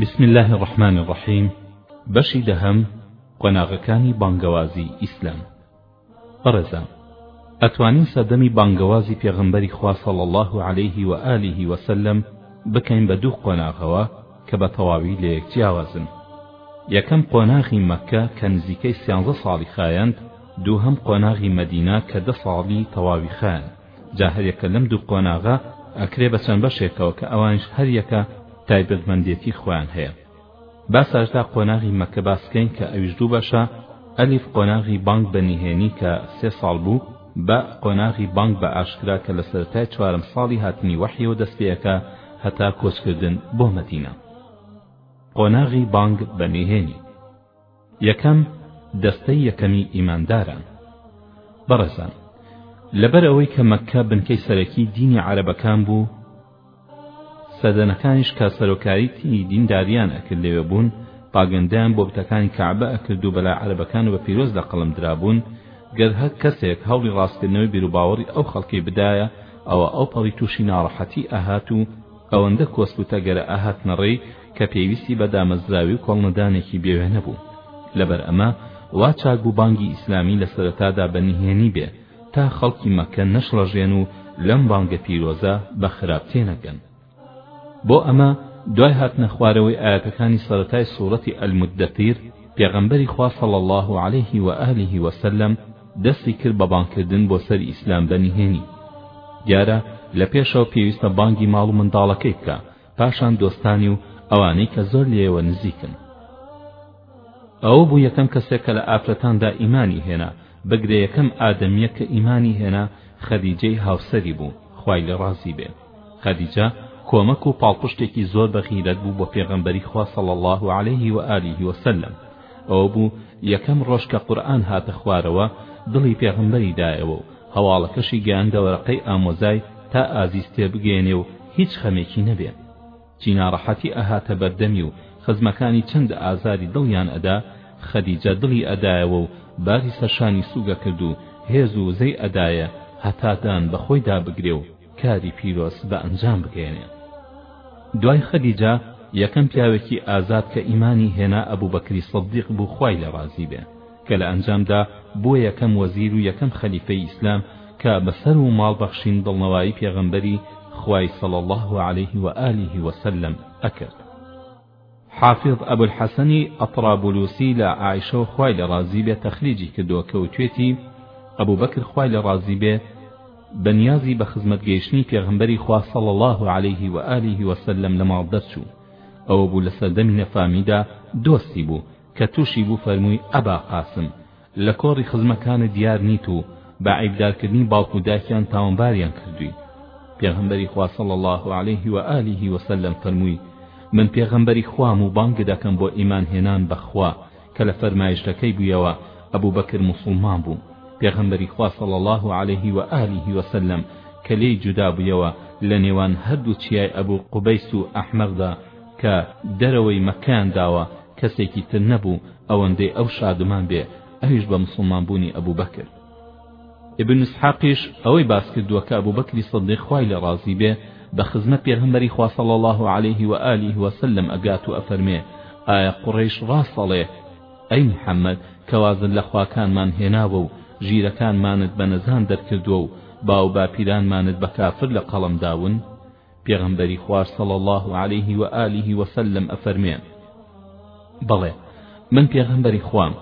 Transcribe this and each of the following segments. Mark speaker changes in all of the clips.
Speaker 1: بسم اللە الرحمن الرحیم بەشی دەهەم قۆناغەکانی بانگەوازی ئیسلام بەڕێزان ئەتوانین سەردەمی بانگەوازی پێغەمبەری خوا صلی الله علیه و آله و سلم بکەین بە دوو قۆناغەوە کە بە تەواوی لە یەک جیاوازن یەکەم قۆناغی مەککە کە نزیکەی سیانزە ساڵی خایەند دووهەم قۆناغی مەدینە کە دە ساڵی تەواوی خایەند جا هەریەکە لەم دوو قۆناغە ئەکرێ بە چەند بەشێکەوە کە ئەوانیش هەریەکە تایبەتمەندێتی خۆیان هەیە با ساژدا قۆناغی مەکە باسکەین کە ئەویش دوو بەشە ئەلیف قۆناغی بانگ بە نهێنی کە سێ ساڵ بوو بە قۆناغی بانگ بە ئاشکرا کە لە سەرتای چوارم ساڵی هاتنی وەحیەوە دەست پێەکە هەتا کۆچکردن بۆ مەدینە قۆناغی بانگ بە نهێنی یەکەم، دەستەی یەکەمی ئیمانداران. بەڕێزان، لەبەر ئەوەی کە مەککە بنکەی سەرەکی دینی عەرەبەکان بوو، سەردەنەکانیش کە سەرۆکاریی دینداریان ئەکرد لەوێ بوون، پاگەندەیان بۆ بتەکانی کەعبە ئەکرد و بەلای عەرەبەکان بە پیرۆز لە قەڵەم درابوون، گەر هەر کەسێک هەوڵی ڕاستکردنەوەی بیروباوەڕی ئەو خەڵکەی بدایە، ئەوا ئەوپەڕی تووشی ناڕەحەتی ئەهات و، ئەوەندە کۆسپ و تەگەرە ئەهاتنە ڕێی کە پێویستی بە دامەزراوی و کۆڵنەدانێکی بێ وێنە بوو لەبەر ئەمە وا چاک بوو بانگی ئیسلامی لە سەرەتادا بە نهێنی بێ تا خەڵکی مەککە نەشڵەژێن و لەم بانگە پیرۆزە بە خراپ تێنەگەن بۆ ئەمە دوای هاتنە خوارەوەی ئاەتەکانی سەرەتای سوڕەتی ئەلمودەتیر پێغەمبەری خوا صلی الله علیه و آله و سلم دەستی کرد بە بانگکردن بۆ سەر ئیسلام بە نهێنی دیارە لە پێشەوە پێویستە بانگی ماڵ و منداڵەکەی بکا پاشان دۆستانی و ئەوانەی کە زۆر لێیەوە نزیکن ئەوە بوو یەکەم کەسێک کە لە ئافرەتاندا ئیمانی هێنا بگرە یەکەم ئادەمیە کە ئیمانی هێنا خەدیجەی هاوسەری بوو خوای لێ ڕازی بێ خەدیجە کۆمەک و پاڵپشتێکی زۆر بە غیرەت بوو بۆ پێغەمبەری خوا صلی اللە علیه و آله و سلم ئەوە بوو یەکەم ڕۆژ کە قورئان هاتە خوارەوە دڵی پێغەمبەری دایەوە و هەواڵەکەشی گەیاندە وەرەقەی ئامۆزای تا ئازیز تێبگەیەنێ و هیچ خەمێکی نەبێ چی ناڕەحەتی ئەهاتە بەردەمی و خزمەکانی چەند ئازاری دڵیان ئەدا خەدیجە دڵی ئەدایەوە و باری سەرشانی سووگەکرد و هێز و وزەی ئەدایە هەتا دان بەخۆیدا بگرێ و کاری پیرۆز بە ئەنجام بگەیەنێ دوای خەدیجە یەکەم پیاوێکی ئازاد کە ئیمانی هێنا ئەبوبەکری سدیق بوو خوای لێ ڕازی بێ کە لە ئەنجامدا بووە یەکەم وەزیر و یەکەم خەلیفەی ئیسلام کە بە سەر و ماڵ بەخشین دڵنەوایی پێغەمبەری خوای صلی اللە علیه و آله وسلم ئەکرد حافظ ئەبولحەسەنی ئەتڕابولوسی لە عائیشەوە خوای لێ ڕازی بێ تەخریجی کردووە کە وتوێتی ئەبوبەکر خوای لێ ڕازی بێ بە نیازی بە خزمەت گەیشتنی پێغمبەری خوا صلی الله علیه و آله و سلم لە ماڵ دەرچوو ئەوە بوو لە سەردەمی نەفامیدا دۆستی بوو کە تووشی بوو فەرمووی ئەبا قاسم لە کۆڕی خزمەکانت دیار نیت و بە عەیبدارکردنی باوک و داکیان تاوانباریان کردووی پێغەمبەری خوا صلی اللە علیه و آله و سلم فەرمووی من پێغەمبەری خوام و بانگدەکەم بۆ ئیمان هێنان بە خوا کە لە فەرمایشتەکەی بوویەوە ئەبو بەکر موسڵمان بوو پێغەمبەری خوا صلی اللە علیه و آله و سلم کە لێی جودا بوویەوە لە نێوان هەردوو چیای ئەبو قوبەیس و ئەحمەقدا کە دەرەوەی مەککەیان داوە کەسێکی تر نەبوو ئەوەندەی ئەو شادومان بێ ئەویش بە موسڵمان بوونی ئەبو بەکر ابن اسحاقیش ئەوەی باس کردووە کە ئەبو بەکری صدیق خوای لە ڕازی بێ بە خزمەت پێغمبەری خوا صلی الله عليه و آله وسلم ئەگات و ئەفەرمێ ئایا قڕیش ڕاست ئەڵێ ئەی محەممەد کەوازن لە خواکانمان هێناوە و ژیرەکانمانت بە نەزان دەرکردووە و باو باپیرانمانت بە کافر لە قەڵەم داون پێغەمبەری خوا صلی اللە علیه و آله و سلم ئەفەرموێ، بەڵێ من پێغەمبەری خوام،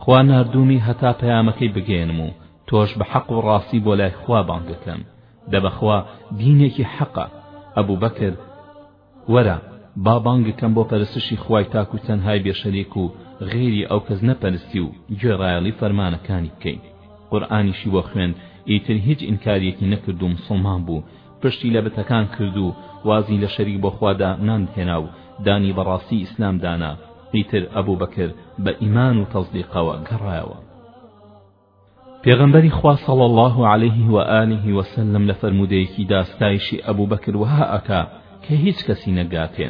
Speaker 1: خوا ناردوومی هەتا پەیامەکەی بگەیەنم و تۆش بە حەق و ڕاستی بۆ لای خوا بانگەکەم، دە بەخوا دینێکی حەقە، ئەبو بەکر، وەرە با بانگەکەم بۆ پەرستشی خوای تاک و تەنهای بێ شەریک و غەیری ئەو کەس نەپەرستی و گوێڕایەڵی فەرمانەکانی بکەین، قورئانیشی بۆ خوێند، ئیتر هیچ ئینکاریەکی نەکرد و موسڵمان بوو، پشتی لە بتەکان کرد و وازی لە شەریک بۆ خوا دانان هێنا و دانی بە ڕاستی ئیسلام دانا ئیتر ئەبوبەکر بە ئیمان و تەسدیقەوە گەڕایەوە پێغەمبەری خوا صلی الله علیه و آله و سلم لە فەرموودەیەکیدا ستایشی ئەبوبەکر وەها ئەکا کە هیچ کەسی نەگاتێ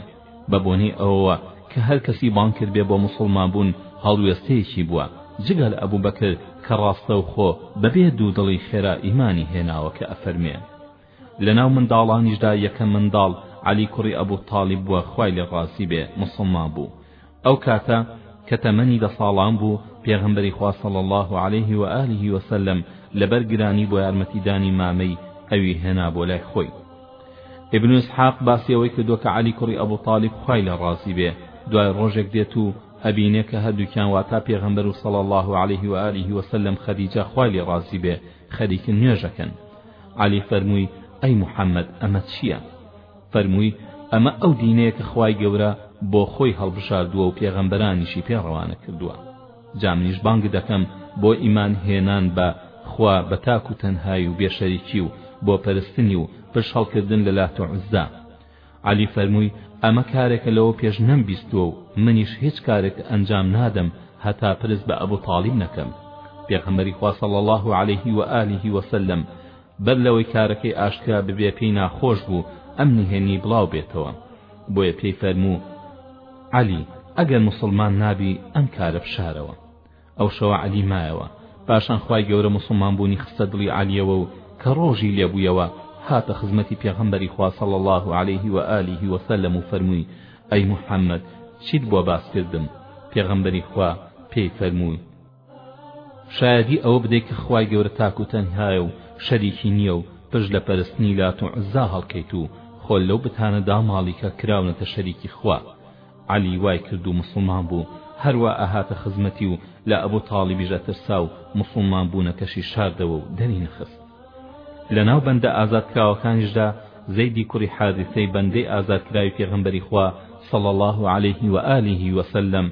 Speaker 1: بە بۆنەی ئەوەوە کە هەر کەسی بانگ کردبێ بۆ موسڵمان بوون هەڵوێستەیەکی بووە، جگە لە ئەبو بەکر کە ڕاستەوخۆ بە بێ دوو دڵی خێرا ئیمانی هێناوە کە ئەفەرموێ، لە ناو منداڵانیشدا یەکەم منداڵ عەلی کوڕی ئەبو تاڵیب بووە خوای لێ ڕازی بێ موسڵمان بوو، ئەو کاتە کە تەمەنی دە ساڵان بوو پێغەمبەری خوا صلی اللە علیه و آله و سلم لەبەر گرانی بۆ یارمەتیدانی مامەی ئەوی هێنابووە لای خۆی ابن اسحاق باسی ئەوەی کردووە کە عەلی کوڕی ئەبو طالیب خوای لێ ڕازی بێ دوای ڕۆژێک دێت و ئەبینێ کە هەردووکیان واتا پێغەمبەر و صلی الله علیه و آله و سلم خەدیجە خوای لێ ڕازی بێ خەریکن نوێژەکەن عەلی فەرمووی ئەی محەممەد ئەمە چییە؟ فەرمووی، ئەمە ئەو دینەیە کە خوای گەورە بۆ خۆی هەڵبژاردووە و پێغەمبەرانیشی پێ ڕەوانە کردووە، جا منیش بانگ دەکەم بۆ ئیمان هێنان بە خوا بە تاک و تەنهایی و بێ شەریکی و بۆ پەرستنی و پشت هەڵکردن لە لات و عوزا. عەلی فەرمووی، ئەمە کارێکە لەوە پێش نەم بیستووە و منیش هیچ کارێک ئەنجام نادەم هەتا پرس بە ئەبو تاڵیب نەکەم. پێغەمبەری خوا صلی اللە علیه و آله و سلم بەر لەوەی کارەکەی ئاشکرا ببێ پێی ناخۆش بوو ئەم نهێنی بڵاو بێتەوە بۆیە پێی فەرموو عەلی ئەگەر مسلمان نابی ئەم کارە بشارەوە ئەو شەوە عەلی مایەوە پاشان خوای گەورە مسلمان بوونی خستە دڵی عەلیەوە و کە ڕۆژی لێبوویەوە هاتە خزمەتی پێغەمبەری خوا صلی الله عليه و آله و سلم و فەرمووی ئەی محەممەد چیت بۆ باس کردم پێغەمبەری خوا پێی فەرمووی شایەدی ئەوە بدەیت کە خوای گەورە تاک و تەنهایە و شەریکی نییە و پشت لە پەرستنی لات و عوزا هەڵکەیت و خۆ لەو بتانە داماڵی کە کراونەتە شەریکی خوا عەلی وای کرد و موسڵمان بوو هەروا ئەهاتە خزمەتی و لە ئەبوتاڵیبیش ئەترسا و موسڵمان بوونەکەشی شاردەوە و دەری نەخست لەناو بەندە ئازادکراوەکانیشدا زەیدی کوڕی حاریثەی بەندەی ئازادکراوی پێغەمبەری خوا صلی اللە علیه و آله و سلم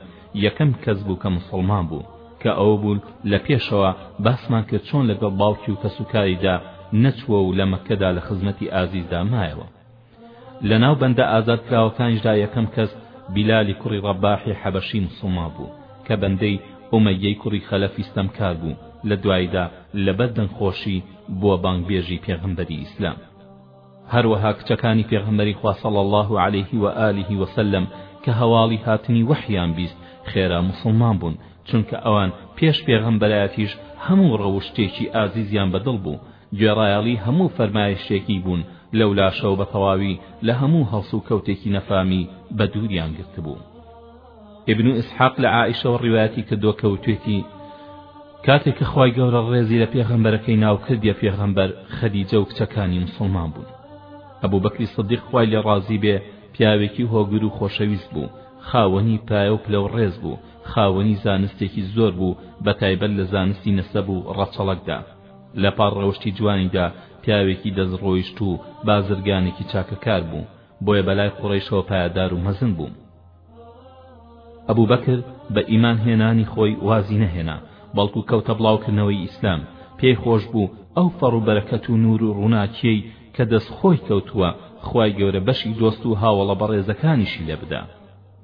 Speaker 1: یەکەم کەس بوو کە موسڵمان بوو کە ئەوە بوو لە پێشەوە باسمان کرد چۆن لەگەڵ باوکی و کەسوکاریدا نەچووە و لە مەککەدا لە خزمەتی ئازیزدا مایەوە لەناو بەندە ئازادکراوەکانیشدا یەکەم کەس بیلالی کوڕی ڕەباحی حەبەشی موسڵمان بوو کە بەندەی ئومەییەی کوڕی خەلەفی ستەمکار بوو لە دواییدا لەبەر دەنگخۆشی بووە بانگبێژی پێغەمبەری ئیسلام هەروەها کچەکانی پێغەمبەری خوا صلی الله علیه و آله و سلم کە هەواڵی هاتنی وەحیان بیست خێرا موسڵمان بوون چونکە ئەوان پێش پێغەمبەرایەتیش هەموو ڕەوشتێکی ئازیزیان بەدڵ بوو گوێڕایەڵی هەموو فەرمایشتێکی بوون، لەولاشەوە بە تەواوی لە هەموو هەڵسوکەوتێکی نەفامی بە دووریان گرتبوو. ئیبن ئیسحاق لە عائیشەوە ڕیوایەتی کردووە کە وتوێتی، کاتێک کە خوای گەورە ڕێزی لە پێغەمبەرەکەی ناو کردیە پێغەمبەر، خەدیجە و کچەکانی موسڵمان بوون. ئەبوو بەکری سدیق خوای لێ ڕازی بێ پیاوێکی هۆگر و خۆشەویست بوو، خاوەنی پایە و پلە و ڕێز بوو، خاوەنی زانستێکی زۆر بوو بە تایبەت لە زانستی نەسەب و ڕەچەڵەکدا. لە پاڵ ڕەوشتی جوانیدا پیاوێکی دەست ڕۆیشتوو بازرگانێکی چاکەکار بوو بۆیە بەلای قوڕەیشەوە پایەدار و مەزن بوو ئەبوبەکر بە ئیمان هێنانی خۆی وازی نەهێنا بەڵکو کەوتە بڵاوکردنەوەی ئیسلام پێی خۆش بوو ئەو فەڕ و بەرەکەت و نور و ڕووناکیەی کە دەست خۆی کەوتووە خوای گەورە بەشی دۆست و هاوەڵە بەڕێزەکانیشی لێ بدا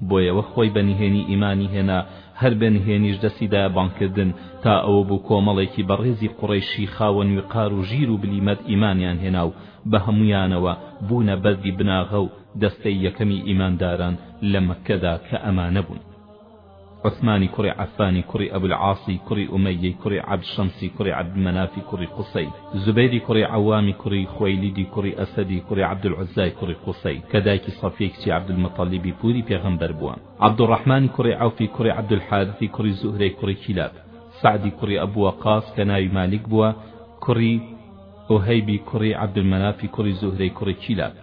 Speaker 1: بۆیەوە خۆی بە نهێنی ئیمانی هێنا هەر بە نهێنیش دەستی دایە بانگ کردن تا ئەوە بوو کۆمەڵێکی بەڕێزی قوڕەیشی خاوەن وقار و ژیر و بلیمەت ئیمانیان هێنا و بە هەموویانەوە بوونە بەردی بناغە و دەستەی یەکەمی ئیمانداران لە مەککەدا کە ئەمانە بوون عوسمانی کوڕی عەفانی کوڕی ئەبولعاسی کوڕی ئومەیەی کوڕی عەبد شەمسی کوڕی عەبد مەنافی کوڕی قوسەی زوبەیری کوڕی عەوامی کوڕی خوەیلیدی کوڕی ئەسەدی کوڕی عەبدولعوززای کوڕی قوسەی، کە دایکی سەفیەی کچی عەبدولموتەڵیبی پووری پێغەمبەر بووە، عەبدولڕەحمانی کوڕی عەوفی کوڕی عەبدولحارثی کوڕی زوهرەی کوڕی کیلاب، سەعدی کوڕی ئەبووەقاس کە ناوی مالیک بووە، کوڕی ئوهەیبی کوڕی عەبدولمەنافی کوڕی زوهرەی کوڕی کیلاب.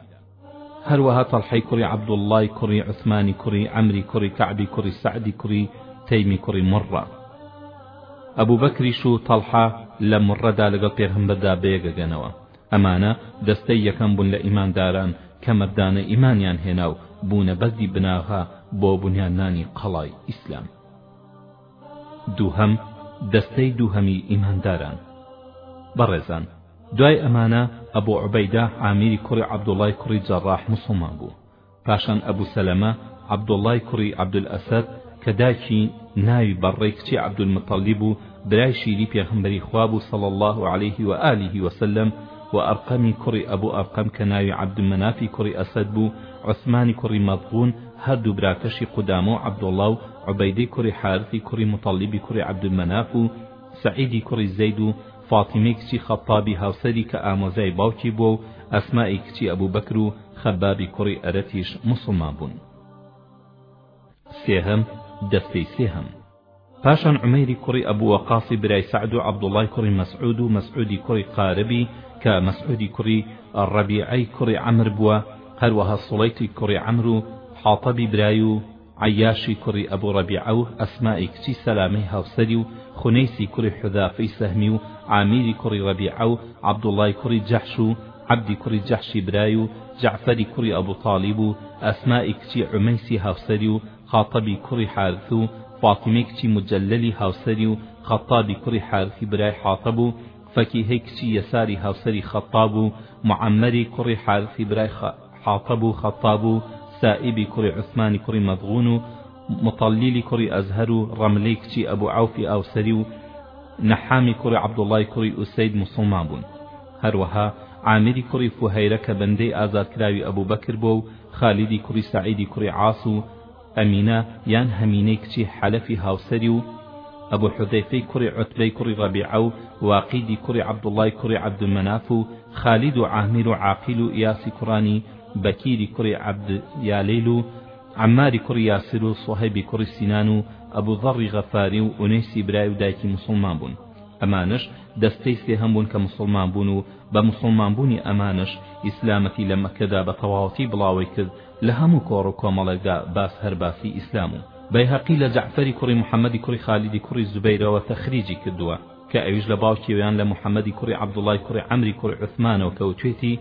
Speaker 1: هەروەها تەڵحەی کوڕی عەبدوڵڵای کوڕی عوسمانی کوڕی عەمری کوڕی کەعبی کوڕی سەعدی کوڕی تەیمی کوڕی مڕڕە ئەبوو بەکریش و تەڵحە لە مڕەدا لەگەڵ پێغەمبەردا بەیەگەگەنەوە ئەمانە دەستەی یەکەم بوون لە ئیمانداران کە مەردانە ئیمانیان هێنا و بوونە بەردی بناغە بۆ بنیاننانی قەڵای ئیسلام دووهەم، دەستەی دووهەمی ئیمانداران. بەڕێزان، دوای ئەمانە، ئەبو عوبەیدە عامیری کوڕی عەبدوڵڵای کوڕی جەڕاح موسڵمان بوو، پاشان ئەبو سەلەمە عەبدوڵڵای کوڕی عەبدولئەسەد کە دایکی ناوی بەڕڕەی کچی عەبدولموتەڵیب و برای شیری پێغەمبەری خوا بوو صلی اللە علیه و آله و سلم و ئەڕقەمی کوڕی ئەبو ئەڕقەم کە ناوی عەبدمەنافی کوڕی ئەسەد بوو، عوسمانی کوڕی مەضغون، هەردوو براکەشی قودامە و عەبدوڵڵا و عوبەیدەی کوڕی حارثی کوڕی موتەڵیبی کوڕی عەبدولمەناف و سەعیدی کوڕی زەید و فاتیمەی کچی خەتتابی هاوسەری کە ئامۆزای باوکی بووە و ئەسمائی کچی ئەبوبەکر و خەبابی کوڕی ئەرەتیش موسڵمان بوون سێهەم دەستەی سێهەم پاشان عمەیری کوڕی ئەبو وەقاسی برای سەعد و عەبدوڵای کوڕی مەسعود و مەسعودی کوڕی قاربی کە مەسعودی کوڕی ڕەبیعەی کوڕی عەمر بووە هەروەها سوڵەیتی کوڕی عەمر و حاطەبی برای و عەیاشی کوڕی ئەبو ڕەبیعە و ئەسماء ی کچی سەلامەی هاوسەری و خونەیسی کوڕی حوذافەی سەهمی و عامیری کوڕی ڕەبیعە و عەبدوڵڵای کوڕی جەحش و عەبدی کوڕی جەحشی برای و جەعفەری کوڕی ئەبو تاڵیب و ئەسماء ی کچی عومەیسی هاوسەری و خاتەبی کوڕی حارث و فاتیمەی کچی موجەلەلی هاوسەری و خەتابی کوڕی حارثی برای حاتەب و فەکیهەی کچی یەساری هاوسەری خەتاب و موعەممەری کوڕی حارثی برای حاطب و خطاب و سائیبی کوڕی عوسمانی کوڕی مەدغون و مطلیلی کوڕی ئەزهەر و ڕەملەی کچی ئەبو عەوفی ئاوسەری و نەحامی کوڕی عەبدوڵڵای کوڕی ئوسەید موسڵمان بوون هەروەها عامیری کوڕی فوهەیرە کە بەندەی ئازادکراوی ئەبوبەکر بووە و خالیدی کوڕی سەعیدی کوڕی عاس و ئەمینە یان هەمینەی کچی حەلەفی هاوسەری و ئەبو حوزەیفەی کوڕی عوتبەی کوڕی ڕەبیعە و واقیدی کوڕی عەبدوڵڵای کوڕی عەبدومەناف و خالید و عامیر و عاقیل و ئیاسی کوڕانی بەکیری کوڕی عەبد یالیل و عەماری کوڕی یاسر و سوهەیبی کوڕی سینان و ئەبو زەڕی غەفاری و ئونەیسی برای و دایکی موسڵمان بوون ئەمانەش دەستەی سێهەم بوون کە موسڵمان بوون و بە موسڵمان بوونی ئەمانەش ئیسلامەتی لە مەککەدا بە تەواوەتی بڵاوەی کرد لە هەموو کۆڕ و کۆمەڵێکدا باس هەر باسی ئیسلام و بەیهەقی لە جەعفەری کوڕی محەمەدی کوڕی خالیدی کوڕی زوبەیرەوە تەخریجی کردووە کە ئەویش لە باوکیەوە یان لە محەمەدی کوڕی عەبدوڵای کوڕی عەمری کوڕی عوسمانەوە کە وتوێتی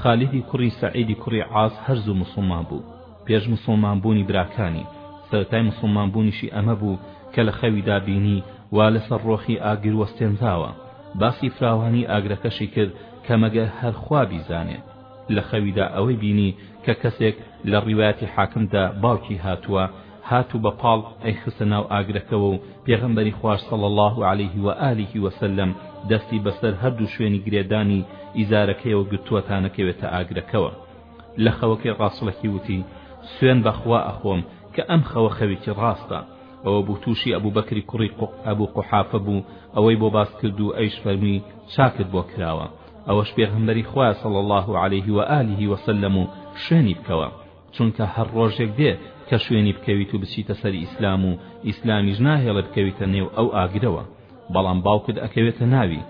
Speaker 1: خالیدی کوڕی سەعیدی کوڕی عاس هەر زوو موسڵمان بوو پێش موسڵمان بوونی براکانی سەرەتای موسڵمان بوونیشی ئەمە بوو کە لە خەویدا بینی وا لەسەر ڕۆخی ئاگر وەستێنراوە باسی فراوانی ئاگرەکەشی کرد کە مەگەر هەر خوا بیزانێت لە خەویدا ئەوەی بینی کە کەسێک لە ڕیوایەتی حاکم دا باوکی هاتووە هات و بە پاڵ ئەی خستە ناو ئاگرەکەوە و پێغەمبەری خواش صلی اللە علیه و آله و سلم دەستی بەسەر هەردوو شوێنی گرێدانی ئیزارەکەیەوە گرتووە تا نەکەوێتە ئاگرەکەوە لە خەوەکەی ڕاسڵەکی وتی سوێن بە خوا ئەخۆم کە ئەم خەوە خەوێکی ڕاستە ئەوە بوو تووشی ئەبوو بەکری کوڕی ئەبوو قوحافە بوو ئەوەی بۆ باس کرد و ئەیش فەرمی چاکت بۆ کراوە ئەوەش پێغەمبەری خوایە صلی اللە علیه و آله و سلم و شوێنی بکەوە چونکە هەر ڕۆژێک دێ کە شوێنی بکەویت و بچیتە سەر ئیسلام و ئیسلامیش ناهێڵێ بکەویتە نێو ئەو ئاگرەوە بەڵام باوکت ئەکەوێتە ناوی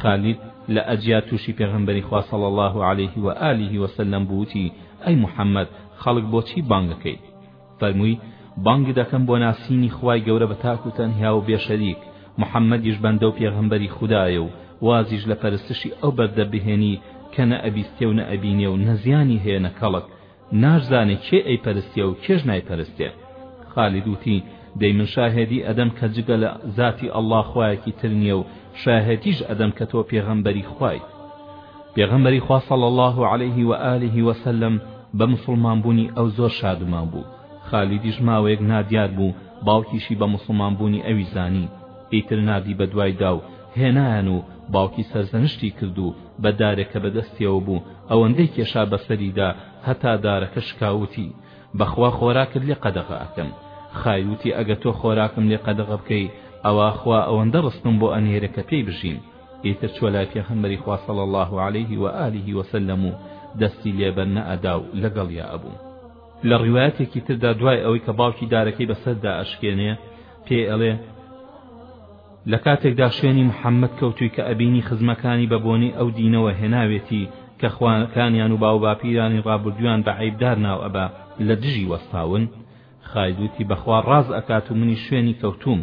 Speaker 1: خالید لە ئەجیا تووشی پێغەمبەری خوا صلی الله عليه و آله و سلم بووتی ئەی محەممەد خەڵک بۆچی بانگەکەیت فەرمووی، بانگت ئەکەم بۆ ناسینی خوای گەورە بە تاک و تەنیا و بێ شەریک، محەممەدیش بەندە و پێغەمبەری خودایە و وازیش لە پەرستشی ئەو بەردە بهێنی کە نە ئەبیستێ و نە ئەبینێ و نە زیانی هەیە نە کەڵک، ناشزانێ کێ ئەیپەرستێ و کێش نایپەرستێ. خالید وتی، دەی من شاهێدی ئەدەم کە جگە لە زاتی ئەڵڵا خوایەکی تر نییە و شاهێدیش ئەدەم کە تۆ پێغەمبەری خوایت. پێغەمبەری خوا صلی اللە علیه و آله و سلم بە موسڵمان بوونی ئەو زۆر شادومان بوو خالیدیش ماوەیەک نادیار بوو باوکیشی بە موسڵمان بوونی ئەوی زانی ئیتر نادی بە دوای دا و هێنایان و باوکی سەرزەنشتی کرد و بە دارێک کە بە دەستیەوە بوو ئەوەندەی کێشا بەسەریدا هەتا دارەکە شکاوتی بەخوا خۆراکت لێ قەدەغە ئەکەم خایوتی ئەگە تۆ خۆراکم لێ قەدەغە بکەی ئەوە خوا ئەوەندە ڕستم بۆ ئەنێرە کە پێی بژیم ئیتر چوە لای پێخەمبەری خوا صلی اللە علیه و آله و سلم و دەستی لێ بەر نەئەدا و لەگەڵیا ئەبوو. لە ڕیوایەتێکی تردا دوای ئەوەی کە باوکی دارەکەی بەسەردا ئەشکێنێ پێی ئەڵێ، لە کاتێکدا شوێنی محمد کەوتووی کە ئەبینی خزمەکانی بە بۆنەی ئەو دینەوە هێناوێتی کە خوانەکانیان و باوباپیرانی ڕابردوویان بە عەیبدار ناو ئەبا لە دژی وەستاون خالید وتی بەخوا ڕاز ئەکات و منیش شوێنی کەوتووم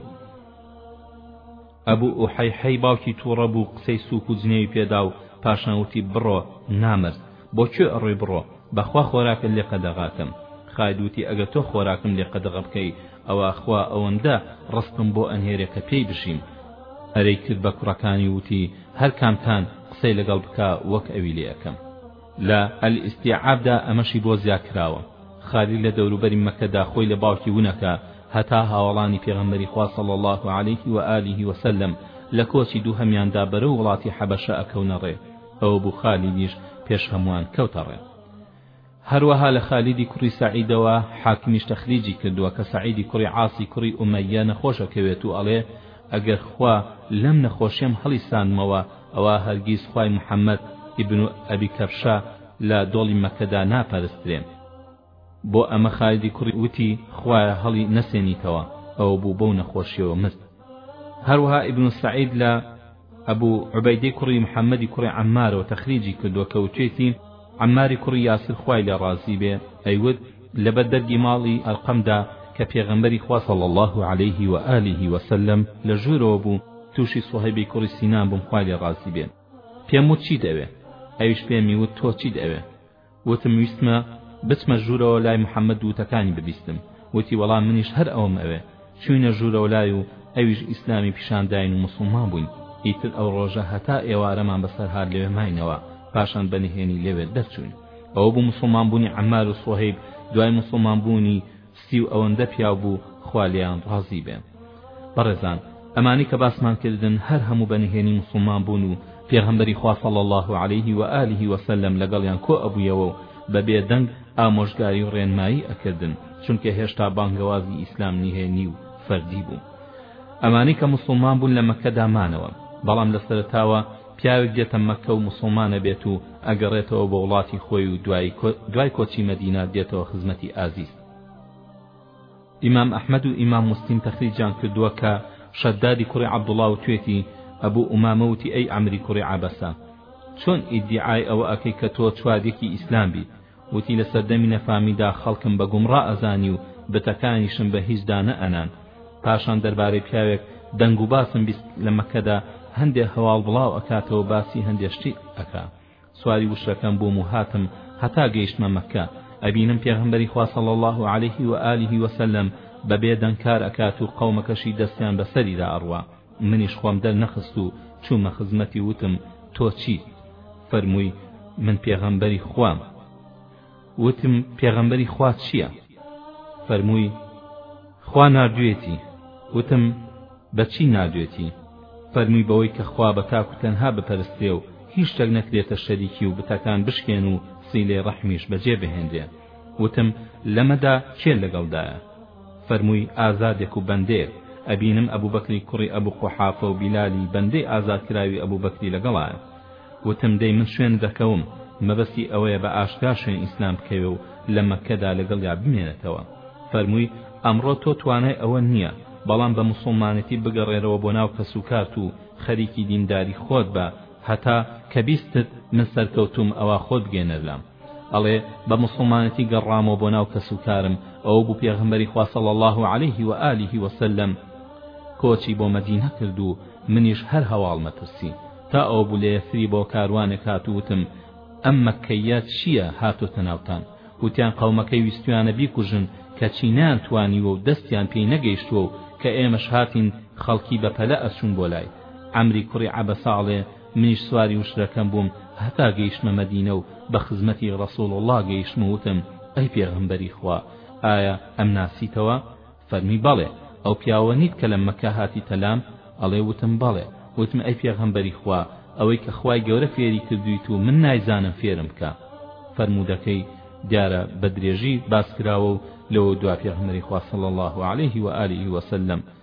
Speaker 1: ئەبو ئوحەیحەی باوکی توڕە بوو قسەی سووک و جنێوی پێدا و پاشان وتی بڕۆ، نامرد، بۆ کوێ ئەڕۆی بڕۆ، بەخوا خۆراکت لێ قەدەغاکەم، خالید وتی ئەگەر تۆ خۆراکم لێ قەدەغە بکەی ئەوا خوا ئەوەندە ڕزقم بۆ ئەنێرێ کە پێی بژیم، پەرەی کرد بە کوڕەکانی و وتی هەر کامتان قسەی لەگەڵ بکا وەک ئەوی لێ ئەکەم. لە، الاستیعاب، دا ئەمەشی بۆ زیاد کراوە، خالید لە دەوروبەری مەککەدا خۆی لە باوکی ونەکە هەتا هاوەڵانی پێغەمبەری خوا صلی اللە علیه و آله و سلم لە کۆچی دووهەمیاندا بەرەو وڵاتی حەبەشە ئەکەونە ڕێ ئەوە بوو خالیدیش پێش هەمووان کەوتە ڕێ هەروەها لە خالیدی کوڕی سەعیدەوە حاکمیش تەخریجی کردووە کە سەعیدی کوڕی عاسی کوڕی ئومەییە نەخۆش ئەکەوێت و ئەڵێ ئەگەر خوا لەم نەخۆشیەم هەڵی ساندمەوە ئەوا هەرگیز خوای محمد ابن ابی کبشە لە دۆڵی مەکەدا ناپەرسترێ بۆ ئەمە خالیدی کوڕی وتی خوایە هەڵی نەسێنیتەوە ئەوە بوو بەو نەخۆشیەوە مرد هەروها ابن سعید لە ابو عبیدی کوڕی محمدی کوڕی عمارەوە تەخریجی کردووە کە وتێتی عماری کوڕی یاسر خوای لە ڕازی بێ ئەیوت لە بەر دەرگی ماڵی ئەرقەمدا کە پێغەمبەری خوا صلی اللە علیه و آله و سلم لە ژوورەوە بوو تووشی سوهەیبی کوڕی سینان بووم خوای لێ ڕازی بێ پێم وت چیت ئەوێ ئەویش پێمی وت تۆ چیت ئەوێ وتم ویستمە بچمە ژوورەوە لای محەممەد وتەکانی ببیستم وتی وەڵا منیش هەر ئەوەم ئەوێ چوینە ژورەوە لای و ئەویش ئیسلامی پیشان داین و موسڵمان بووین ئیتر ئەو ڕۆژە هەتا ئێوارەمان بەسەر هات لەوێ ماینەوە پاشان بە نهێنی لەوێ دەرچوین ئەوە بوو موسڵمان بوونی عەمار و سوهەیب دوای موسڵمان بوونی سی و ئەوەندە پیاو بوو خوا لێیان ڕازی بێ بەڕێزان ئەمانی کە باسمان کردن هەر هەموو بە نهێنی موسڵمان بوون و پێغەمبەری خوا صلی الله علیه و آله و سلم لەگەڵیان کۆ ئەبوویەوە و بە بێدەنگ ئامۆژگاری و ڕێنمایی ئەکردن چونکە هێشتا بانگەوازی ئیسلام نهێنی و فەردی بوو ئەمانەی کە مسوڵمان بوون لە مەکەدا مانەوە بەڵام لە سەرەتاوە پیاوێک دێتە مەکە و مسوڵمانە بێت و ئەگەڕێتەوە بۆ وڵاتی خۆی و دوای دوای کۆچی مەدینا دێتەوە خزمەتی ئازیز ئیمام ئەحمەد و ئیمام مسلیم تەخریجان کردووە کە شەدادی کوڕی عەبدوڵا و توێتی ئەبوو ئومامە وتی ئەی ئەمری کوڕی عەبەسە چۆن ئیدعای ئەوە ئەکەی کە تۆ چوادێکی ئیسلام بیت وتی لە سەردەمی نەفامیدا خەڵکم بە گومڕا ئەزانی و بتەکانیشم بە هیچ دا نەئەنان پاشان دەربارەی پیاوێک دەنگ و باسم بیست لە مەککەدا هەندێ هەواڵ بڵاو ئەکاتەوە باسی هەندێ شتی ئەکا سواری وشکەکەم بووم و هاتم هەتا گەیشتمە مەککە ئەبینم پێغەمبەری خوا صلی الله علیه و آله وسلم بەبێ دەنگ کار ئەکات و قەومەکەشی دەستیان بەسەریدا ئەڕوا منیش خۆم دەرنەخست و چوومە خزمەتی وتم تۆ چیت فەرمووی من پێغەمبەری خوام وتم پێغەمبەری خوا چییە فەرمووی خوا ناردوێتی وتم بەچی نادوێتی فەرمووی بەوەی کە خوا بە تاکو تەنها بپەرستێ و هیچ شتێک نەکرێتە شەریکی و بتەکان بشکێن و سیلەی ڕەحمیش بەجێ بهێنرێ وتم لەمەدا کێ لەگەڵدایە فەرمووی ئازادێک و بەندەیەک ئەبینم ئەبوبەکری کوڕی ئەبوقوحافە و بیلالی بەندەی ئازادکراوی ئەبوبەکری لەگەڵایە وتم دەی من شوێن دەکەوم مەبەستی ئەوەیە بە ئاشکرا شوێن ئیسلام بکەوێ و لە مەککەدا لەگەڵیا بمێنێتەوە فەرمووی ئەمڕۆ تۆ توانای ئەوە نییە بەڵام بە موسڵمانێتی بگەڕێرەوە بۆ ناو کەسوکارت و خەریکی دینداری خۆت بە هەتا کە بیستت من سەرکەوتووم ئەوا خۆت بگەیەنەرلام ئەڵێ بە موسڵمانەتی گەڕامەوە بۆ ناو کەس و کارم ئەوە بوو پێغەمبەری خوا صلی اللە علیه و آله و سلم کۆچی بۆ مەدینە کرد و منیش هەر هەواڵمە پرسی تا ئەوە بوو لە یەسریبەوە کاروانێک هات و وتم ئەم مەککەیە چییە هاتۆتە ناوتان وتیان قەومەکەی ویستویانە بیکوژن کەچی نان توانیوە و دەستیان پێی نەگەیشتووە و کە ئێمەش هاتین خەڵکی بەپەلە ئەچوون بۆ لای عەمری کوڕی عەبەساڵێ منیش سواری وشکەکەم بووم هەتا گەیشتمە مەدینە و بە خزمەتی ڕەسوڵ اللە گەیشتم و وتم ئەی پێغەمبەری خوا ئایا ئەمناسیتەوە فەرمی بەڵێ ئەو پیاوە نیت کە لە مەککە هاتیتە لام ئەڵێ وتم بەڵێ وتم ئەی پێغەمبەری خوا ئەوەی کە خوای گەورە فێری کردویت و من نایزانم فێرم بکە فەرموودەکەی دیارە بە درێژی باس کراوە و لەوە دوا پێغەمبەری خوا صلی الله علیه و آله وسلم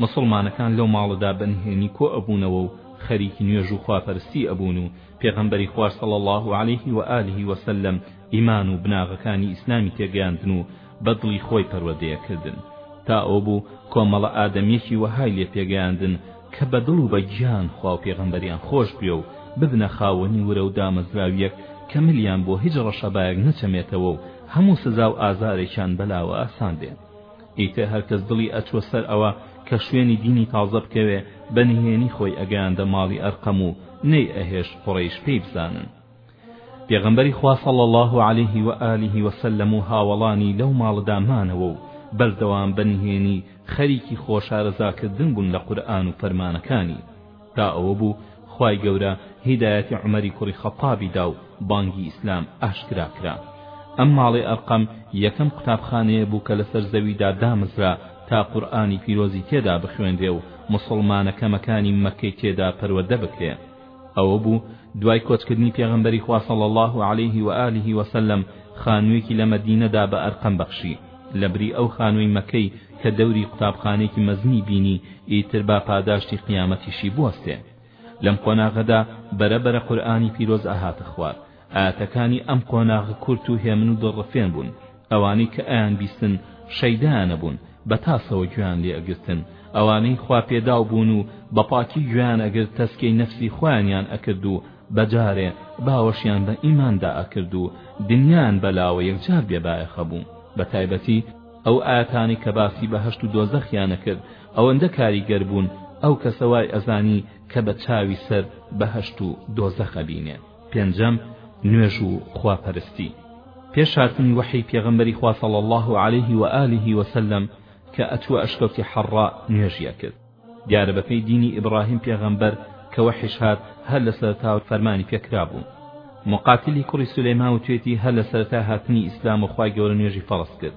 Speaker 1: موسڵمانەکان لەو ماڵەدا بەنهێنی کۆ ئەبوونەوە و خەریکی نوێژ و خواپەرستی ئەبوون و پێغەمبەری خوا صلی اللە علیه و آله و سلم ئیمان و بناغەکانی ئیسلامی تێگەیاندن و بە دڵی خۆی پەروەدەیە کردن تا ئەوە بوو کۆمەڵە ئادەمیەکی وەهای لێ پێگەیاندن کە بە دڵ و بە گیان خوا و پێغەمبەریان خۆش بوێ و ببنە خاوەنی ورە و دامەزراویەک کە ملیان بۆ هیچ ڕەشەبایەک نەچەمێتەوە و هەموو سزا و ئازارێکیان بەلاوە ئاسان بێ ئیتر هەرکەس دڵی ئەچوە سەر ئەوە کە شوێنی دینی تازە بکەوێ بە نهێنی خۆی ئەگەیاندە ماڵی ئەرقەم و نەی ئەهێشت قوڕەیش پێی بزانن پێغەمبەری خوا صلی اللە علیه و آله و سلم و هاوەڵانی لەو ماڵەدا مانەوە و بەردەوام بە نهێنی خەریکی خۆ شارەزاکردن بوون لە قورئان و فەرمانەکانی تا ئەوە بوو خوای گەورە هیدایەتی عومەری کوڕی خەتابی دا و بانگی ئیسلام ئاشکرا کرا ئەم ماڵەی ئەرقەم یەکەم قوتابخانەیە بوو کە لەسەر زەویدا دامەزرا تا قورئانی پیرۆزی تێدا بخوێنرێ و موسڵمانە کەمەکانی مەککەی تێدا پەروەردە بکرێ ئەوە بوو دوای کۆچکردنی پێغەمبەری خوا صلی اللە علیه و آله وسلم خانوویەکی لە مەدینەدا بە ئەرقەم بەخشی لەبری ئەو خانووی مەکەی کە دەوری قوتابخانەیەکی مەزنی بینی ئیتر با پاداشتی قیامەتیشی بوەستێ لەم قۆناغەدا بەرە بەرە قورئانی پیرۆز ئەهاتە خوار ئایەتەکانی ئەم قۆناغە کورت و هێمن و دڵڕفێن بوون ئەوانەی کە ئەیان بیستن شەیدایان ئەبوون بە تاسەوە گوێیان لێ ئەگرتن ئەوانەی خوا پێداو بوون و بە پاکی گوێیان ئەگرت تەسکیەی نەفسی خۆیانیان ئەکرد و بەجارێ باوەشیان بە ئیماندا ئەکرد و دنیایان بەلاوە یەکجار بێ بایەخ ئەبوو بەتایبەتی ئەو ئایەتانەی کە باسی بەهەشت و دۆزەخیان ئەکرد ئەوەندە کاریگەر بوون ئەو کەسە وای ئەزانی کە بە چاوی سەر بەهەشت و دۆزەخ ئەبینێ پێنجەم نوێژ و خواپەرستی پێش هاتنی وەحی پێغەمبەری خوا صلی الله علیه و آله وسلم کە ئەچووە ئەشکەوتی حەڕڕا نوێژی ئەکرد دیارە بەپێی دینی ئیبڕاهیم پێغەمبەر کە وەحیش هات هەر لە سەرەتاوە فەرمانی پێکرابوو مقاتلی کوڕی سولەیمان وتوێتی هەر لە سەرەتا هاتنی ئیسلام و خوای گەورە نوێژی فەڕز کرد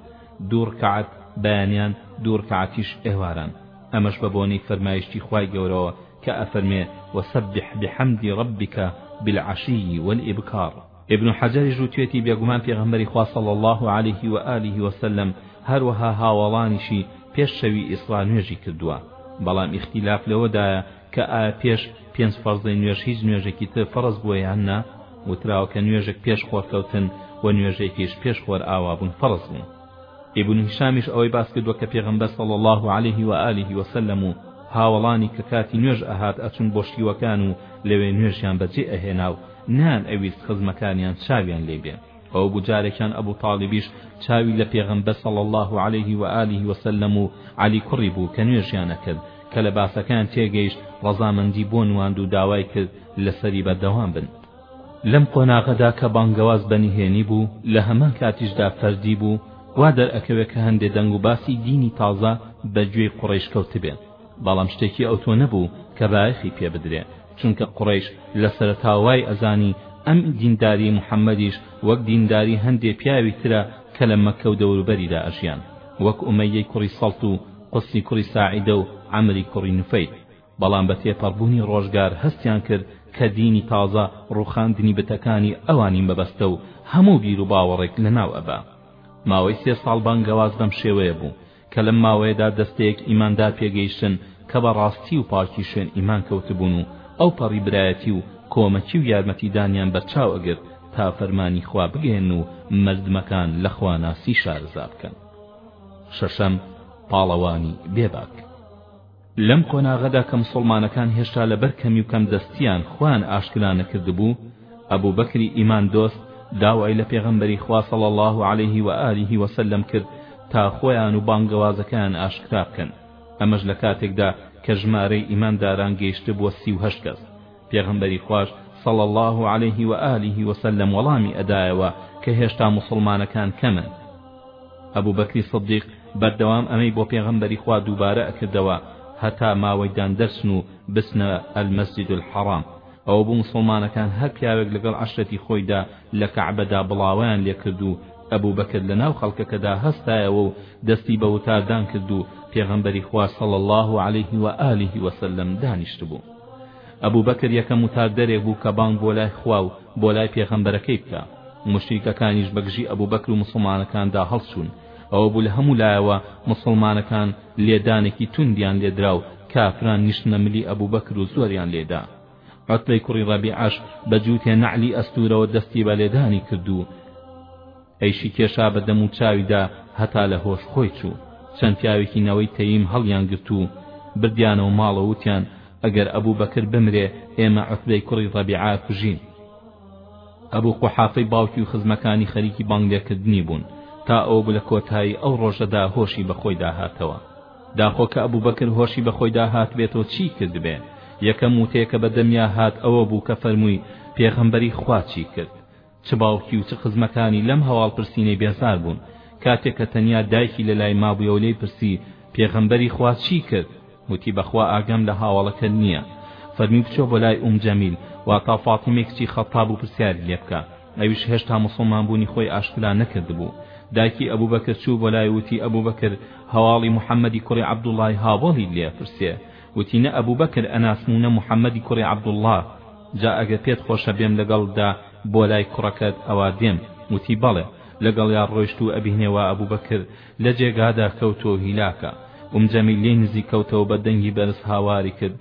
Speaker 1: دوو ڕکعەت بەیانیان دوو ڕکعەتیش ئێواران ئەمەش بە بۆنەی فەرمایشتی خوای گەورەوە کە ئەفەرمێ وسبح بحمد ربک بالعشی والابکار ئیبن حەجەریش وتوێتی بێگومان پێغەمبەری خوا صلی اللە علیه و آله و سلم هەروەها هاوەڵانیشی پێش شەوی ئیسڕا نوێژی کردووە بەڵام ئیختیلاف لەوەدایە کە ئایا پێش پێنج فەرزەی نوێژ هیچ نوێژێکی تر فەرز بووە یان نا وتراوە کە نوێژێک پێش خۆرکەوتن و نوێژێکیش پێش خۆرئاوابوون فەرز بوون ئیبن هیشامیش ئەوەی باس کردووە کە پێغەمبەر صلی اللە علیه و آله و سلم و هاوەڵانی کە کاتی نوێژ ئەهات ئەچون بۆ شیوەکان و لەوێ نوێژیان بەجێ ئەهێنا و نان ئەویست خزمەکانیان چاویان لێی بێ ئەو بوو جارێکیان ئەبو تاڵیبیش چاوی لە پێغەمبەر صلی اللە علیه و آله و سلم و علی کوڕی بوو کە نوێژیان ئەکرد کە لە باسەکان تێگەیشت ڕەزامەندی بۆ نواند و داوای کرد لەسەری بەردەوام بن لەم قۆناغەدا کە بانگەواز بە نهێنی بوو لە هەمان کاتیشدا فەردی بوو وا دەرئەکەوێ کە هەندێ دەنگ و باسی دینی تازە بە گوێی قوڕەیش کەوتبێ بەڵام شتێکی ئەوتۆ نەبوو کە بایەخی پێ بدرێ چونکە قوڕەیش لە سەرەتاوە وای ئەزانی ئەم دینداری محەمەدیش وەک دینداری هەندێ پیاوی ترە کە لە مەککە و دەوروبەریدا ئەژیان وەک ئومەیەی کوڕی سەڵت و قوسی کوڕی ساعیدە و عەمری کوڕی نوفەیل بەڵام بە تێپەڕبوونی ڕۆژگار هەستیان کرد کە دینی تازە ڕووخاندنی بتەکانی ئەوانی مەبەستە و هەموو بیر و باوەڕێک لەناو ئەبا ماوەی سێ ساڵ بانگەواز بەم شێوەیە بوو کە لەم ماوەیەدا دەستەیەک ئیماندار پێگەیشتن کە بە ڕاستی و پاکی شوێن ئیمان کەوتبوون و ئەو پەڕی برایەتی و کۆمەکی و یارمەتیدانیان بەرچاو ئەگرت تا فەرمانی خوا بگەێن و مەردمەکان لە خواناسی شارەزا بکەن شەشەم پاڵەوانی بێباک لەم قۆناغەدا کە مسوڵمانەکان هێشتا لەبەر کەمی و کەم دەستیان خۆیان ئاشکرا نەکردبوو، ئەبو بەکری ئیمان دۆست داوای لە پێغەمبەری خوا صلی اللە علیه و آله و سلم کرد تا خۆیان و بانگەوازەکەیان ئاشکرا بکەن، ئەمەش لە کاتێکدا کە ژمارەی ئیمانداران گەیشتبووە سی و هەشت کەس، پێغەمبەری خواش صلی اللە علیه و آله و سلم وەڵامی ئەدایەوە کە هێشتا موسڵمانەکان کەمن ئەبو بەکری صدیق بەردەوام ئەمەی بۆ پێغەمبەری خوا دووبارە ئەکردەوە هەتا ماوەی دان دەرچن و بچنە المسجد الحرام ئەوە بوو مسلمانەکان هەر پیاوێک لەگەڵ عەشرەتی خۆیدا لە کەعبەدا بڵاوەیان لێکرد و ئەبوو بەکر لە ناو خەڵکەکەدا هەستایەوە و دەستی بە وتاردان کرد و پێغەمبەری خوا صلی الله عليه و آله وسلم دانیشتبوو ئەبوبەکر یەکەم وتاردەرێک بوو کە بانگ بۆ لای خوا و بۆ لای پێغەمبەرەکەی بکا موشریکەکانیش بە گژی ئەبوبەکر و موسڵمانەکاندا هەڵسوون ئەوە بوو لە هەموو لایەوە موسڵمانەکان لێدانێکی توندیان لێدرا و کافران نیشتنە ملی ئەبوبەکر و زۆریان لێدا عوتبەی کوڕی ڕەبیعەش بە جووتێ نەعلی ئەستوورەوە دەستی بە لێدانی کرد و ئەیشی کێشا بە دەم و چاویدا هەتا لە هۆش خۆی چوو چەند پیاوێکی نەوەی تەییم هەڵیان گرت و بردیانەوە ماڵەوە وتیان ئەگەر ئەبوو بەکر بمرێ ئێمە عوتبەی کوڕی ڕەبیعە ئەکوژین ئەبوو قوحافەی باوکی و خزمەکانی خەریکی بانگ لێکردنی بوون تا ئەو بلە کۆتایی ئەو ڕۆژەدا هۆشی بەخۆیدا هاتەوە داخۆ کە ئەبوو بەکر هۆشی بەخۆیدا هاتبێتەوە چی کردبێ یەکەم وتەیەکە بە دەمیا هات ئەوە بوو کە فەرمووی پێغەمبەری خوا چی کرد چ باوکی و چ خزمەکانی لەم هەواڵ پرسینەی بێزار بوون کاتێ کە تەنیا دایکی لە لای مابوویەوە لێی پرسی پێغەمبەری خوا چی کرد وتی بەخوا ئاگام لە هاوەڵەکەت نییە فەرمی بچۆ بۆ لای ئوم جەمیل واتا فاتیمەی کچی خەتاب و پرسیاری لێ بکە ئەویش هێشتا مسلمان بوونی خۆی ئاشکرا نەکردبوو دایکی ئەبوو بەکر چوو بۆ لای وتی ئەبوو بەکر هەواڵی محەممەدی کوڕی عەبدوڵای هاوەڵی لێ پرسێ وتی نە ئەبوو بەکر ئەناسم و نە محەممەدی کوڕی عەبدوڵڵا جا ئەگەر پێت خۆشە بێم لەگەڵت دا بۆ لای کوڕەکەت ئەوا دێم وتی بەڵێ لەگەڵیا ڕۆیشت و ئەبینێ وا ئەبوبەکر لە جێگادا کەوتوەو هیلاکە ئوم جەمیل لێی نزیک کەوتەوە بە دەنگی بەرز هاواری کرد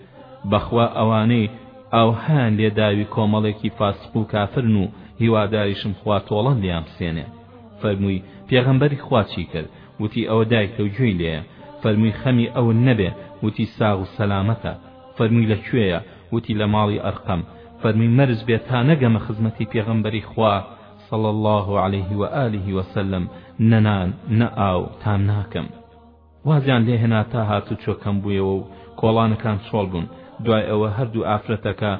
Speaker 1: بەخوا ئەوانەی ئاوهیان لێ داوی کۆمەڵێکی فاسق و کافرن و هیواداریشم خوا تۆڵە لێیان بسێنێ فەرمووی پێغەمبەری خوا چی کرد وتی ئەوە دایکە و گوێی لێیە فەرمووی خەمی ئەون نەبێ وتی ساغ و سەلامەتە فەرمووی لە کوێیە وتی لە ماڵی ئەرقەم فەرمووی مەرج بێ تا نەگەمە خزمەتی پێغەمبەری خوا صلی اللە علیه و آله و سلم نە نان نە ئاو تام ناکەم وازیان لێهێنا تا هاتوچۆ کەم بوویەوە و کۆڵانەکان چۆڵ بوون دوای ئەوە هەردوو ئافرەتەکە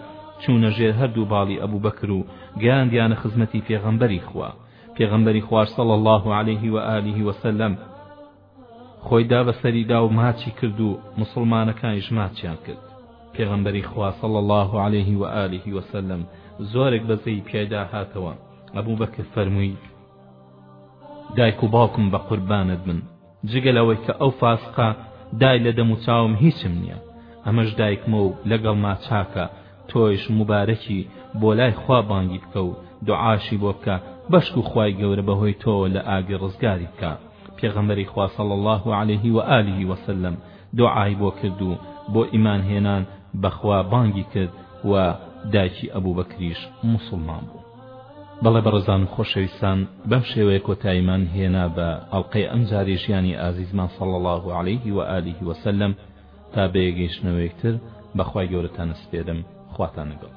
Speaker 1: چوونە ژێر هەردوو باڵی ئەبوو بەکر و گەیاندیانە خزمەتی پێغەمبەری خوا پێغەمبەری خوار صلی الله علیه و آله و سلم خۆی دا بەسەریدا و ماچی کرد و موسڵمانەکانیش ماچیان کرد پێغەمبەری خوا صلی الله علیه و آله و سلم زۆرێک بەزەی پیایدا هاتەوە ئەبوو بەکر فەرمووی دایک و باوکم بە قوربانت بن جگە لەوەی کە ئەو فاسقە دای لە دەموچاوم هیچم نییە ئەمەش دایکمە و لەگەڵ ما چاکە تۆیش موبارەکی بۆ لای خوا بانگی بکە و دوعاشی بۆ بکە بەشکو خوای گەورە بەهۆی تۆوە لە ئاگر ڕزگاری بکا پێغەمبەری خوا صلی اللە علیه و آله و سلم دوعای بۆ کرد و بۆ ئیمان هێنان بەخوا بانگی کرد و دایکی ئەبوبەکریش موسڵمان بوو بەڵێ بەڕێزان و خۆشەویستان بەم شێوەیە کۆتاییمان هێنا بە ئەڵقەی ئەمجارەی ژیانی ئازیزمان صلی اللە علیه و آله و سلم تا بەیەکگەیشتنەوەیەکتر بەخوای گەورەتان سپێرم خواتان لەگەڵ.